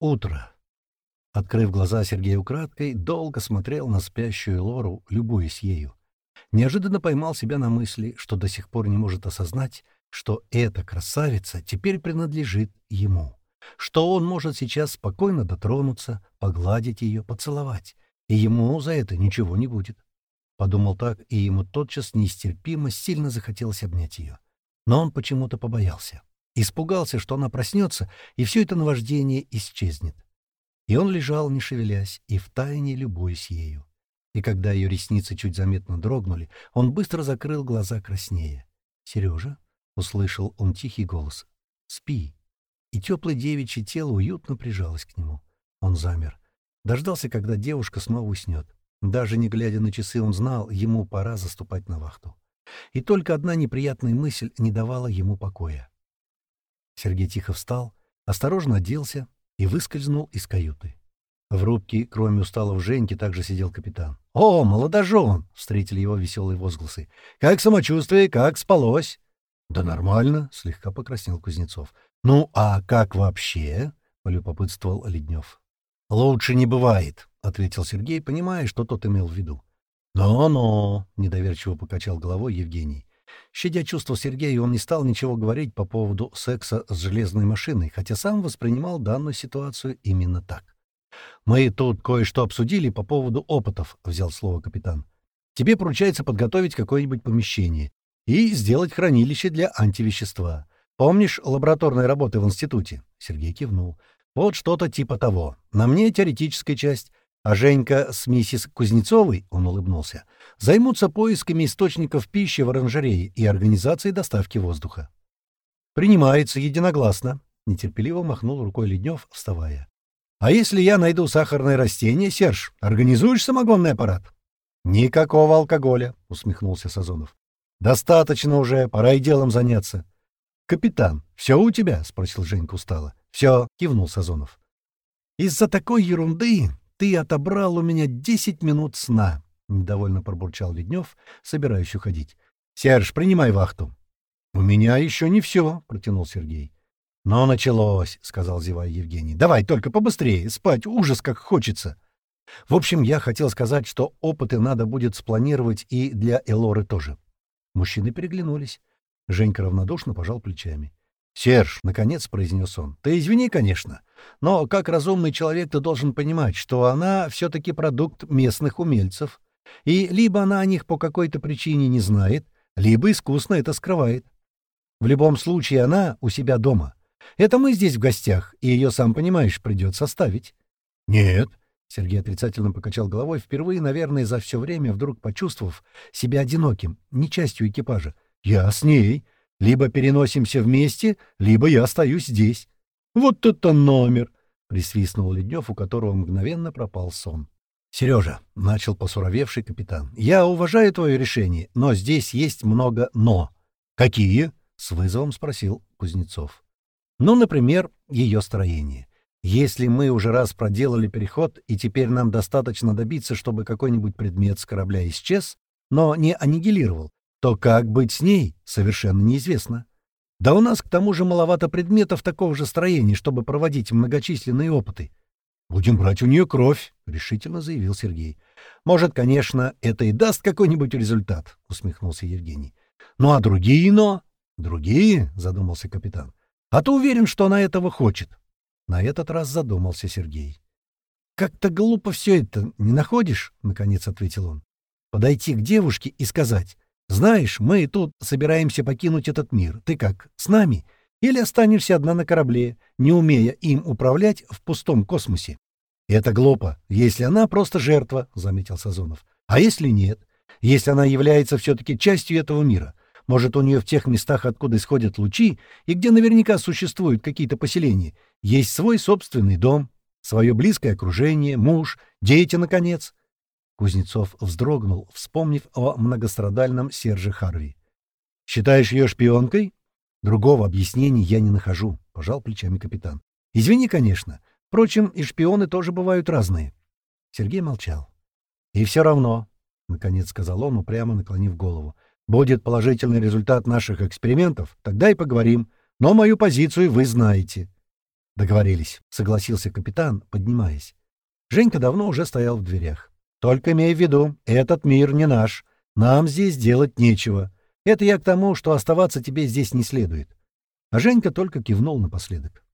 Утро. Открыв глаза, Сергей украдкой долго смотрел на спящую Лору, любуясь ею. Неожиданно поймал себя на мысли, что до сих пор не может осознать, что эта красавица теперь принадлежит ему, что он может сейчас спокойно дотронуться, погладить ее, поцеловать, и ему за это ничего не будет. Подумал так, и ему тотчас нестерпимо сильно захотелось обнять ее. Но он почему-то побоялся. Испугался, что она проснется, и все это наваждение исчезнет. И он лежал, не шевелясь, и втайне любуясь ею. И когда ее ресницы чуть заметно дрогнули, он быстро закрыл глаза краснее. «Сережа?» — услышал он тихий голос. «Спи». И теплое девичье тело уютно прижалось к нему. Он замер. Дождался, когда девушка снова уснет. Даже не глядя на часы, он знал, ему пора заступать на вахту. И только одна неприятная мысль не давала ему покоя. Сергей тихо встал, осторожно оделся и выскользнул из каюты. В рубке, кроме усталого Женьки, также сидел капитан. «О, молодожен!» — встретили его веселые возгласы. «Как самочувствие? Как спалось?» «Да нормально», — слегка покраснел Кузнецов. «Ну, а как вообще?» — полюбопытствовал Леднев. «Лучше не бывает», — ответил Сергей, понимая, что тот имел в виду. «Но-но», — недоверчиво покачал головой Евгений. Щадя чувства Сергея, он не стал ничего говорить по поводу секса с железной машиной, хотя сам воспринимал данную ситуацию именно так. «Мы тут кое-что обсудили по поводу опытов», — взял слово капитан. «Тебе поручается подготовить какое-нибудь помещение и сделать хранилище для антивещества. Помнишь лабораторные работы в институте?» Сергей кивнул. «Вот что-то типа того. На мне теоретическая часть, а Женька с миссис Кузнецовой, — он улыбнулся, — займутся поисками источников пищи в оранжерее и организацией доставки воздуха. «Принимается единогласно», — нетерпеливо махнул рукой Леднев, вставая. «А если я найду сахарное растение, Серж, организуешь самогонный аппарат?» «Никакого алкоголя», — усмехнулся Сазонов. «Достаточно уже, пора и делом заняться». «Капитан, все у тебя?» — спросил Женька устало. «Все», — кивнул Сазонов. «Из-за такой ерунды ты отобрал у меня десять минут сна», — недовольно пробурчал Леднев, собираясь уходить. «Серж, принимай вахту». «У меня еще не все», — протянул Сергей. «Но началось», — сказал зевая Евгений. «Давай только побыстрее, спать ужас как хочется». В общем, я хотел сказать, что опыты надо будет спланировать и для Элоры тоже. Мужчины переглянулись. Женька равнодушно пожал плечами. «Серж», — наконец произнес он, — «ты извини, конечно, но как разумный человек ты должен понимать, что она все-таки продукт местных умельцев, и либо она о них по какой-то причине не знает, либо искусно это скрывает. В любом случае она у себя дома. Это мы здесь в гостях, и ее, сам понимаешь, придется оставить». «Нет», — Сергей отрицательно покачал головой, впервые, наверное, за все время вдруг почувствовав себя одиноким, не частью экипажа. «Я с ней». Либо переносимся вместе, либо я остаюсь здесь. Вот это номер! — присвистнул Леднев, у которого мгновенно пропал сон. — Сережа, — начал посуровевший капитан, — я уважаю твое решение, но здесь есть много «но». — Какие? — с вызовом спросил Кузнецов. — Ну, например, ее строение. Если мы уже раз проделали переход, и теперь нам достаточно добиться, чтобы какой-нибудь предмет с корабля исчез, но не аннигилировал, то как быть с ней, совершенно неизвестно. Да у нас к тому же маловато предметов такого же строения, чтобы проводить многочисленные опыты. «Будем брать у нее кровь», — решительно заявил Сергей. «Может, конечно, это и даст какой-нибудь результат», — усмехнулся Евгений. «Ну а другие «но»?» «Другие?» — задумался капитан. «А ты уверен, что она этого хочет?» На этот раз задумался Сергей. «Как-то глупо все это, не находишь?» — наконец ответил он. «Подойти к девушке и сказать, знаешь, мы тут собираемся покинуть этот мир. Ты как, с нами? Или останешься одна на корабле, не умея им управлять в пустом космосе? Это глупо, если она просто жертва, — заметил Сазонов. А если нет? Если она является все-таки частью этого мира? Может, у нее в тех местах, откуда исходят лучи, и где наверняка существуют какие-то поселения, есть свой собственный дом, свое близкое окружение, муж, дети, наконец? Кузнецов вздрогнул, вспомнив о многострадальном Серже Харви. «Считаешь ее шпионкой?» «Другого объяснения я не нахожу», — пожал плечами капитан. «Извини, конечно. Впрочем, и шпионы тоже бывают разные». Сергей молчал. «И все равно», — наконец сказал он, упрямо наклонив голову, «будет положительный результат наших экспериментов, тогда и поговорим. Но мою позицию вы знаете». «Договорились», — согласился капитан, поднимаясь. Женька давно уже стоял в дверях. «Только имей в виду, этот мир не наш. Нам здесь делать нечего. Это я к тому, что оставаться тебе здесь не следует». А Женька только кивнул напоследок.